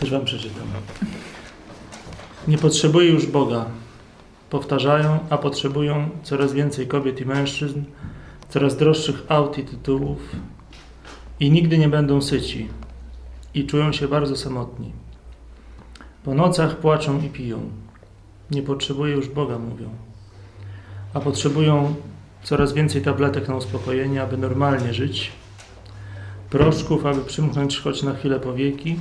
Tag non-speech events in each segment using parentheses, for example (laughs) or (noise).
Coś wam przeczytam. Nie potrzebuję już Boga. Powtarzają, a potrzebują coraz więcej kobiet i mężczyzn, coraz droższych aut i tytułów i nigdy nie będą syci i czują się bardzo samotni. Po nocach płaczą i piją. Nie potrzebuję już Boga, mówią. A potrzebują coraz więcej tabletek na uspokojenie, aby normalnie żyć, proszków, aby przymknąć choć na chwilę powieki.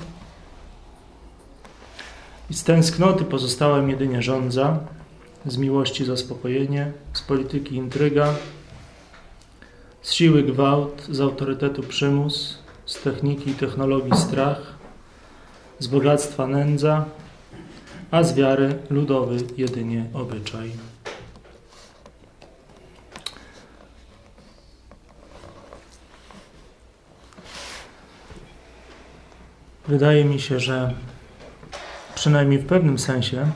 I z tęsknoty pozostała im jedynie żądza, z miłości zaspokojenie, z polityki intryga, z siły gwałt, z autorytetu przymus, z techniki i technologii strach, z bogactwa nędza, a z wiary ludowy jedynie obyczaj. Wydaje mi się, że przynajmniej w pewnym sensie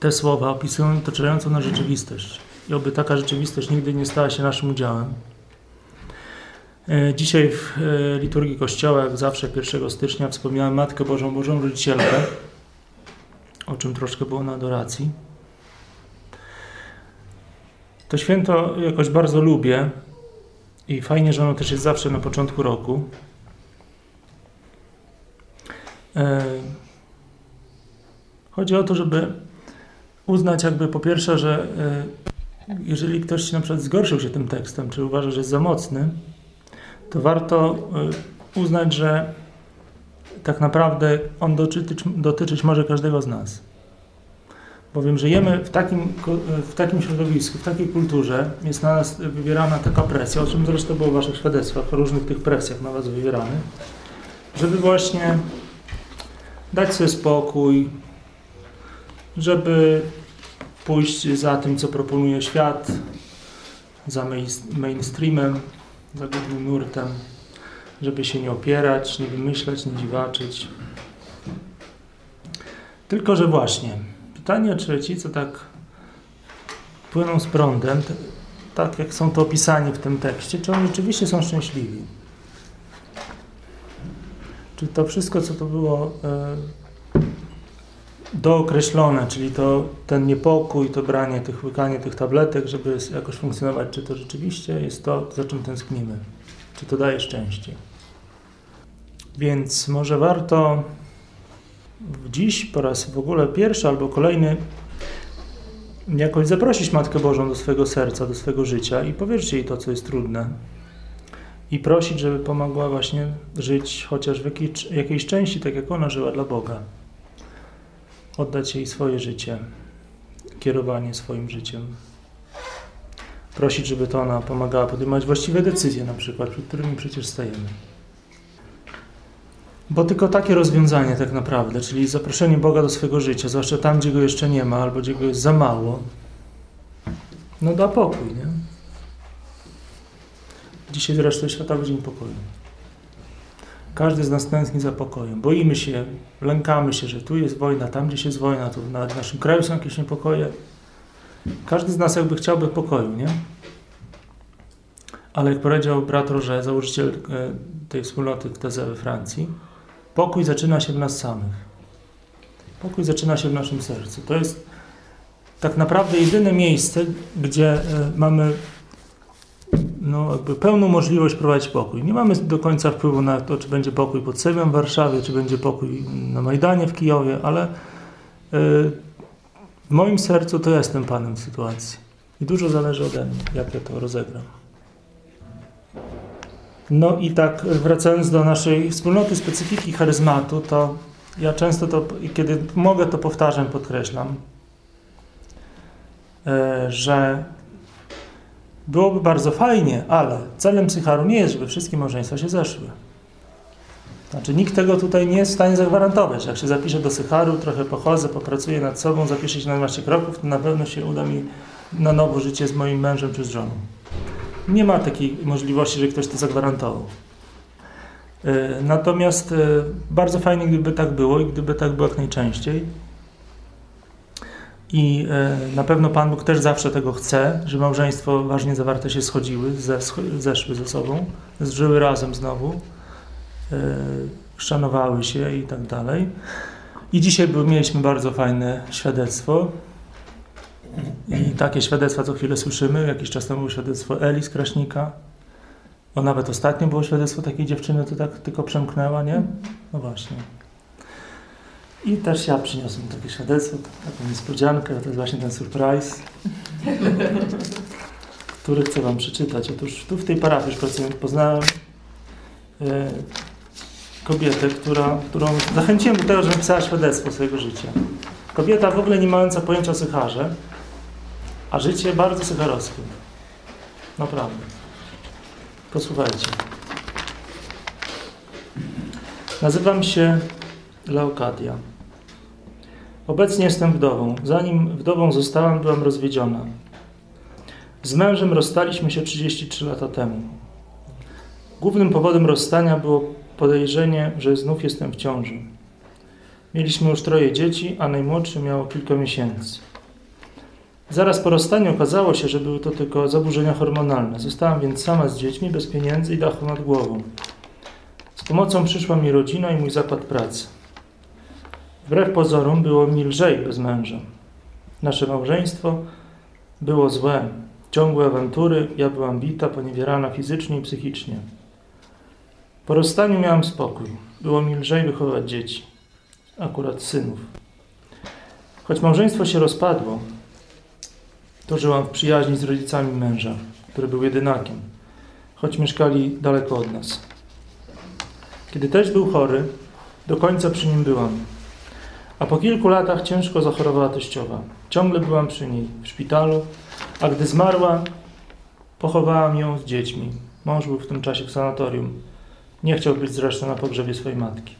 te słowa opisują otaczającą na rzeczywistość. I oby taka rzeczywistość nigdy nie stała się naszym udziałem. E, dzisiaj w e, liturgii Kościoła, jak zawsze 1 stycznia, wspomniałem Matkę Bożą, Bożą Rodzicielkę, o czym troszkę było na adoracji. To święto jakoś bardzo lubię i fajnie, że ono też jest zawsze na początku roku. E, chodzi o to, żeby uznać jakby po pierwsze, że jeżeli ktoś na przykład zgorszył się tym tekstem, czy uważa, że jest za mocny, to warto y, uznać, że tak naprawdę on dotyczyć, dotyczyć może każdego z nas. Bowiem żyjemy w takim, w takim środowisku, w takiej kulturze, jest na nas wywierana taka presja, o czym zresztą było w Waszych świadectwach, o różnych tych presjach na Was wywieranych, żeby właśnie dać sobie spokój, żeby pójść za tym, co proponuje świat, za mainstreamem, za głównym nurtem, żeby się nie opierać, nie wymyślać, nie dziwaczyć. Tylko, że właśnie, pytanie, czy ci, co tak płyną z prądem, tak jak są to opisani w tym tekście, czy oni rzeczywiście są szczęśliwi? Czy to wszystko, co to było e, dookreślone, czyli to ten niepokój, to branie tych, łykanie tych tabletek, żeby jakoś funkcjonować, czy to rzeczywiście jest to, za czym tęsknimy, czy to daje szczęście. Więc może warto dziś po raz w ogóle pierwszy albo kolejny jakoś zaprosić Matkę Bożą do swojego serca, do swojego życia i powierzyć jej to, co jest trudne. I prosić, żeby pomogła właśnie żyć chociaż w jakiej, jakiejś części, tak jak ona żyła dla Boga oddać jej swoje życie, kierowanie swoim życiem. Prosić, żeby to ona pomagała podejmować właściwe decyzje, na przykład, przed którymi przecież stajemy. Bo tylko takie rozwiązanie tak naprawdę, czyli zaproszenie Boga do swojego życia, zwłaszcza tam, gdzie go jeszcze nie ma, albo gdzie go jest za mało, no da pokój, nie? Dzisiaj zresztą Światowy Dzień Pokoju. Każdy z nas tęskni za pokojem. Boimy się, lękamy się, że tu jest wojna, tam gdzieś jest wojna, tu na naszym kraju są jakieś niepokoje. Każdy z nas jakby chciałby pokoju, nie? Ale jak powiedział brat Roże, założyciel e, tej wspólnoty w Teze we Francji, pokój zaczyna się w nas samych. Pokój zaczyna się w naszym sercu. To jest tak naprawdę jedyne miejsce, gdzie e, mamy no, jakby pełną możliwość prowadzić pokój. Nie mamy do końca wpływu na to, czy będzie pokój pod Sejmem w Warszawie, czy będzie pokój na Majdanie w Kijowie, ale y, w moim sercu to jestem panem sytuacji. I dużo zależy ode mnie, jak ja to rozegram. No i tak wracając do naszej wspólnoty specyfiki charyzmatu, to ja często to, kiedy mogę, to powtarzam, podkreślam, y, że Byłoby bardzo fajnie, ale celem psycharu nie jest, żeby wszystkie małżeństwa się zeszły. Znaczy nikt tego tutaj nie jest w stanie zagwarantować. Jak się zapiszę do Sycharu, trochę pochodzę, popracuję nad sobą, zapiszę się na 12 kroków, to na pewno się uda mi na nowo życie z moim mężem czy z żoną. Nie ma takiej możliwości, że ktoś to zagwarantował. E, natomiast e, bardzo fajnie, gdyby tak było i gdyby tak było jak najczęściej. I e, na pewno Pan Bóg też zawsze tego chce, że małżeństwo ważnie zawarte się schodziły, zeszły ze sobą, żyły razem znowu. E, szanowały się i tak dalej. I dzisiaj mieliśmy bardzo fajne świadectwo. I takie świadectwa co chwilę słyszymy. Jakiś czas temu było świadectwo Eli z Kraśnika. O, nawet ostatnio było świadectwo takiej dziewczyny, to tak tylko przemknęła, nie? No właśnie. I też ja przyniosłem takie świadectwo, taką niespodziankę, to jest właśnie ten surprise, który chcę Wam przeczytać. Otóż tu w tej parafii pracując poznałem e, kobietę, która, którą zachęciłem do tego, żeby pisała świadectwo swojego życia. Kobieta w ogóle nie mająca pojęcia o sycharze, a życie bardzo sycharowskie. Naprawdę. Posłuchajcie. Nazywam się Leokadia. Obecnie jestem wdową. Zanim wdową zostałam, byłam rozwiedziona. Z mężem rozstaliśmy się 33 lata temu. Głównym powodem rozstania było podejrzenie, że znów jestem w ciąży. Mieliśmy już troje dzieci, a najmłodszy miał kilka miesięcy. Zaraz po rozstaniu okazało się, że były to tylko zaburzenia hormonalne. Zostałam więc sama z dziećmi, bez pieniędzy i dachu nad głową. Z pomocą przyszła mi rodzina i mój zakład pracy. Wbrew pozorom było mi lżej bez męża. Nasze małżeństwo było złe. Ciągłe awantury, ja byłam bita, poniewierana fizycznie i psychicznie. Po rozstaniu miałam spokój. Było mi lżej wychować dzieci, akurat synów. Choć małżeństwo się rozpadło, to żyłam w przyjaźni z rodzicami męża, który był jedynakiem, choć mieszkali daleko od nas. Kiedy też był chory, do końca przy nim byłam. A po kilku latach ciężko zachorowała teściowa. Ciągle byłam przy niej w szpitalu, a gdy zmarła, pochowałam ją z dziećmi. Mąż był w tym czasie w sanatorium. Nie chciał być zresztą na pogrzebie swojej matki.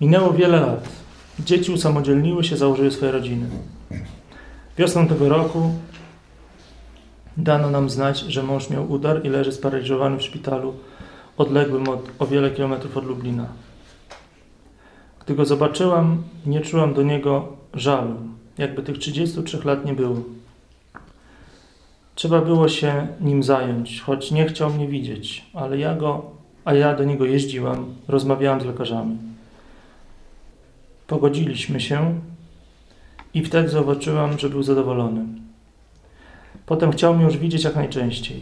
Minęło wiele lat. Dzieci usamodzielniły się, założyły swoje rodziny. Wiosną tego roku dano nam znać, że mąż miał udar i leży sparaliżowany w szpitalu odległym od, o wiele kilometrów od Lublina. Gdy go zobaczyłam, nie czułam do niego żalu, jakby tych 33 lat nie było. Trzeba było się nim zająć, choć nie chciał mnie widzieć, ale ja go, a ja do niego jeździłam, rozmawiałam z lekarzami. Pogodziliśmy się i wtedy zobaczyłam, że był zadowolony. Potem chciał mnie już widzieć jak najczęściej.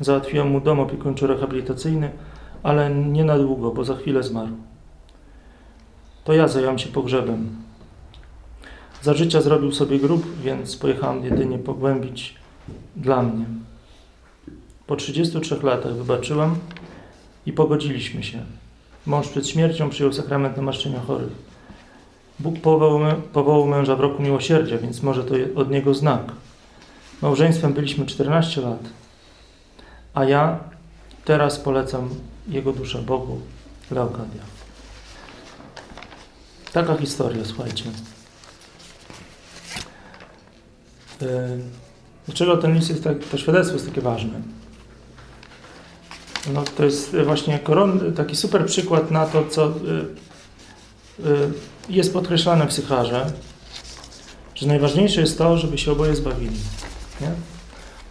Załatwiłam mu dom opiekuńczo-rehabilitacyjny, ale nie na długo, bo za chwilę zmarł. To ja zająłem się pogrzebem. Za życia zrobił sobie grób, więc pojechałam jedynie pogłębić dla mnie. Po 33 latach wybaczyłam i pogodziliśmy się. Mąż przed śmiercią przyjął sakrament namaszczenia chorych. Bóg powołał, powołał męża w roku miłosierdzia, więc może to od niego znak. Małżeństwem byliśmy 14 lat, a ja teraz polecam jego duszę Bogu, Leokadia. Taka historia, słuchajcie. E, dlaczego ten list jest tak, to świadectwo jest takie ważne? No, to jest właśnie koron, taki super przykład na to, co e, e, jest podkreślane w Sycharze, że najważniejsze jest to, żeby się oboje zbawili. Nie?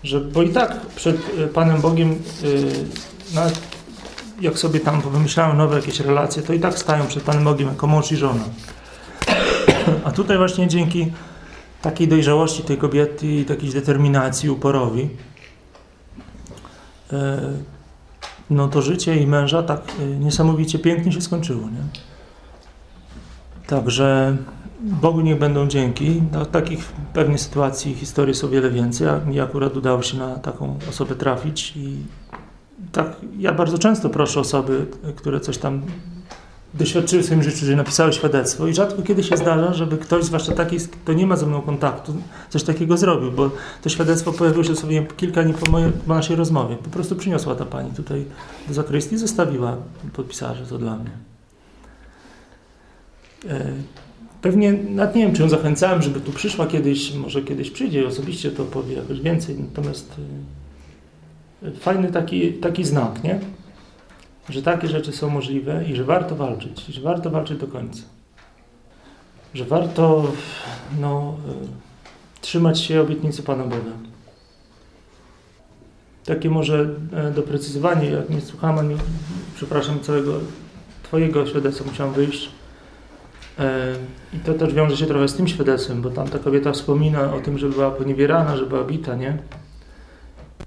Że, bo i tak przed Panem Bogiem, nawet jak sobie tam wymyślają nowe jakieś relacje, to i tak stają przed Panem Bogiem jako mąż i żona. A tutaj właśnie dzięki takiej dojrzałości tej kobiety i takiej determinacji, uporowi, e, no to życie i męża tak e, niesamowicie pięknie się skończyło. Nie? Także Bogu niech będą dzięki. No, takich pewnie sytuacji historii są wiele więcej. Mi akurat udało się na taką osobę trafić i tak, ja bardzo często proszę osoby, które coś tam doświadczyły w swoim życiu, że napisały świadectwo i rzadko kiedy się zdarza, żeby ktoś, zwłaszcza taki, kto nie ma ze mną kontaktu, coś takiego zrobił, bo to świadectwo pojawiło się sobie kilka dni po, mojej, po naszej rozmowie. Po prostu przyniosła ta pani tutaj do zakrystii i zostawiła, podpisała, że to dla mnie. E, pewnie, nawet nie wiem, czy ją zachęcałem, żeby tu przyszła kiedyś, może kiedyś przyjdzie i osobiście to powie jakoś więcej, natomiast e, fajny taki, taki znak, nie? że takie rzeczy są możliwe i że warto walczyć, że warto walczyć do końca. Że warto no, y, trzymać się obietnicy Pana Boga. takie może e, doprecyzowanie, jak nie słucham, ani, przepraszam, całego Twojego świadectwa musiałam wyjść. E, I to też wiąże się trochę z tym świadectwem, bo tam ta kobieta wspomina o tym, że była poniewierana, że była bita, nie?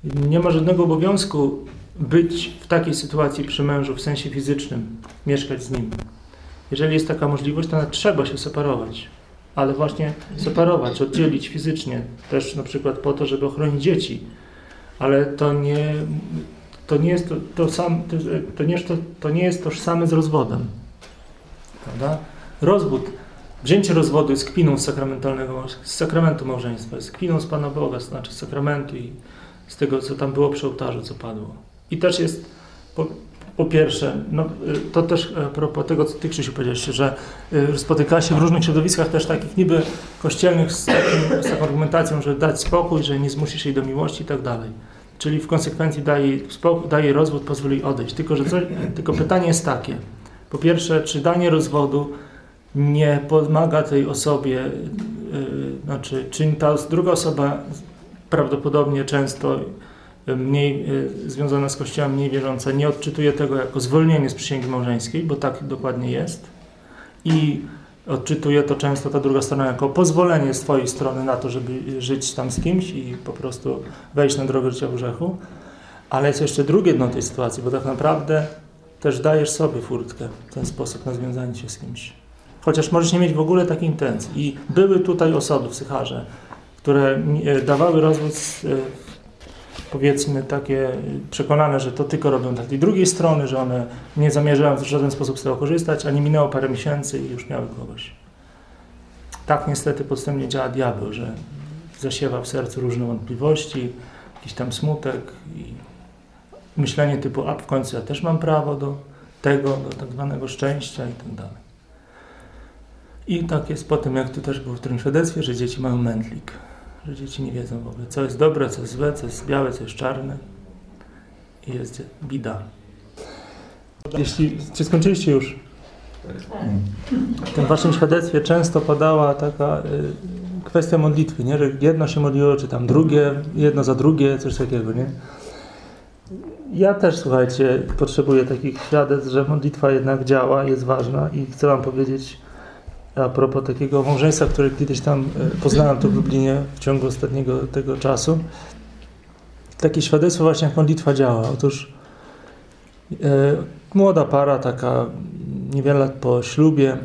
Nie ma żadnego obowiązku być w takiej sytuacji przy mężu w sensie fizycznym, mieszkać z nim. Jeżeli jest taka możliwość, to trzeba się separować. Ale właśnie separować, oddzielić fizycznie, też na przykład po to, żeby ochronić dzieci. Ale to nie, to nie jest to, to, sam, to, to, nie, to, to nie jest tożsame z rozwodem. Prawda? Rozwód, wzięcie rozwodu jest kpiną z sakramentalnego, z sakramentu małżeństwa, jest kpiną z Pana Boga, znaczy z sakramentu i z tego, co tam było przy ołtarzu, co padło. I też jest, po, po pierwsze, no, to też a propos tego, co Ty, Krzysiu, powiedziałeś, że y, spotyka się w różnych środowiskach też takich niby kościelnych z, takim, z taką argumentacją, że dać spokój, że nie zmusisz jej do miłości i tak dalej. Czyli w konsekwencji daje, spokój, daje rozwód, pozwoli odejść. Tylko, że coś, tylko pytanie jest takie. Po pierwsze, czy danie rozwodu nie pomaga tej osobie, yy, znaczy, czy ta druga osoba prawdopodobnie często mniej yy, związana z Kościołem, mniej wierząca, nie odczytuje tego jako zwolnienie z przysięgi małżeńskiej, bo tak dokładnie jest. I odczytuje to często ta druga strona jako pozwolenie z Twojej strony na to, żeby żyć tam z kimś i po prostu wejść na drogę życia w grzechu. Ale jest jeszcze drugie dno tej sytuacji, bo tak naprawdę też dajesz sobie furtkę w ten sposób na związanie się z kimś. Chociaż możesz nie mieć w ogóle takiej intencji. I były tutaj osoby w Sycharze, które dawały rozwód powiedzmy takie przekonane, że to tylko robią tak. I drugiej strony, że one nie zamierzają w żaden sposób z tego korzystać, a nie minęło parę miesięcy i już miały kogoś. Tak niestety podstępnie działa diabeł, że zasiewa w sercu różne wątpliwości, jakiś tam smutek i myślenie typu, a w końcu ja też mam prawo do tego, do tak zwanego szczęścia i tak dalej. I tak jest po tym, jak tu też było w tym świadectwie, że dzieci mają mętlik że dzieci nie wiedzą w ogóle, co jest dobre, co jest złe, co jest białe, co jest czarne. I jest bida. Jeśli, czy skończyliście już? W tym waszym świadectwie często padała taka y, kwestia modlitwy, nie? że jedno się modliło, czy tam drugie, jedno za drugie, coś takiego, nie? Ja też, słuchajcie, potrzebuję takich świadectw, że modlitwa jednak działa, jest ważna i chcę wam powiedzieć, a propos takiego małżeństwa, które kiedyś tam e, poznałem tu w Lublinie w ciągu ostatniego tego czasu. Takie świadectwo właśnie jak modlitwa działa. Otóż e, młoda para, taka niewiele lat po ślubie,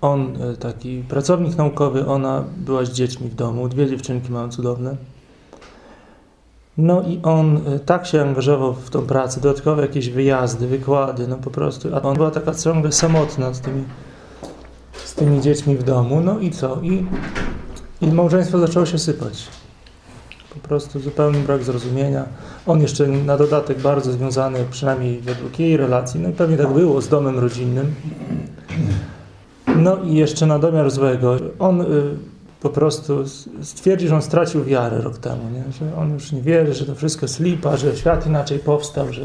on e, taki pracownik naukowy, ona była z dziećmi w domu, dwie dziewczynki mają cudowne. No i on e, tak się angażował w tą pracę, dodatkowe jakieś wyjazdy, wykłady, no po prostu. A ona była taka ciągle samotna z tymi tymi dziećmi w domu. No i co? I, i małżeństwo zaczęło się sypać. Po prostu zupełny brak zrozumienia. On jeszcze na dodatek bardzo związany, przynajmniej według jej relacji, no i pewnie tak było, z domem rodzinnym. No i jeszcze na domiar złego. On y, po prostu stwierdził, że on stracił wiarę rok temu, nie? że on już nie wierzy, że to wszystko jest lipa, że świat inaczej powstał, że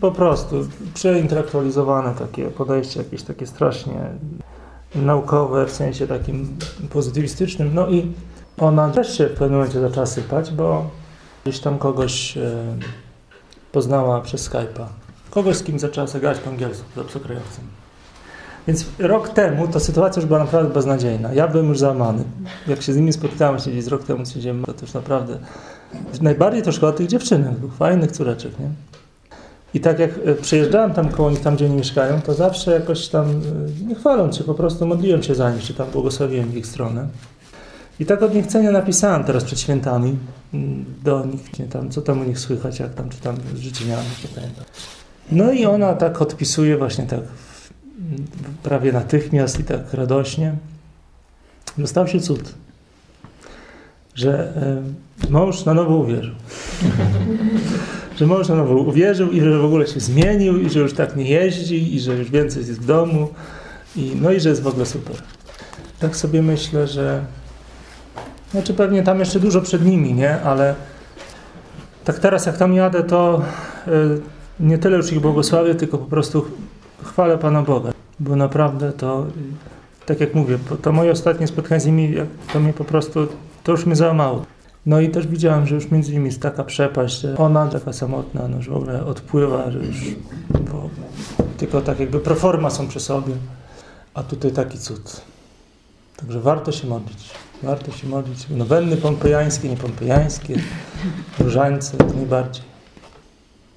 po prostu przeintelektualizowane takie podejście, jakieś takie strasznie naukowe, w sensie takim pozytywistycznym. No i ona też się w pewnym momencie zaczęła sypać, bo gdzieś tam kogoś e, poznała przez Skype'a. Kogoś, z kim zaczęła sobie grać po angielsku, z obcokrajowcem. Więc rok temu ta sytuacja już była naprawdę beznadziejna. Ja byłem już załamany. Jak się z nimi spotkałem, się gdzieś rok temu siedziałem, to już naprawdę... Najbardziej to szkoda tych dziewczynek, fajnych córeczek, nie? I tak jak e, przejeżdżałem tam koło nich, tam gdzie oni mieszkają, to zawsze jakoś tam e, nie chwalą cię, po prostu modliłem się za nich, czy tam błogosławiłem ich stronę. I tak od niechcenia napisałem teraz przed świętami mm, do nich, nie, tam, co tam u nich słychać, jak tam, czy tam z życzeniami, nie pamiętam. No i ona tak odpisuje właśnie tak prawie natychmiast i tak radośnie. Dostał się cud, że y, mąż na nowo uwierzył. (laughs) że mąż na nowo uwierzył i że w ogóle się zmienił i że już tak nie jeździ i że już więcej jest w domu i, no i że jest w ogóle super. Tak sobie myślę, że znaczy pewnie tam jeszcze dużo przed nimi, nie? Ale tak teraz jak tam jadę, to y, nie tyle już ich błogosławię, tylko po prostu chwalę Pana Boga, bo naprawdę to, tak jak mówię, to moje ostatnie spotkanie z nimi, to mnie po prostu, to już mnie załamało. No i też widziałem, że już między nimi jest taka przepaść, że ona taka samotna, no, że w ogóle odpływa, że już tylko tak jakby proforma są przy sobie, a tutaj taki cud. Także warto się modlić. Warto się modlić. Nowenny pompejańskie, niepompejańskie, różańce, jak najbardziej.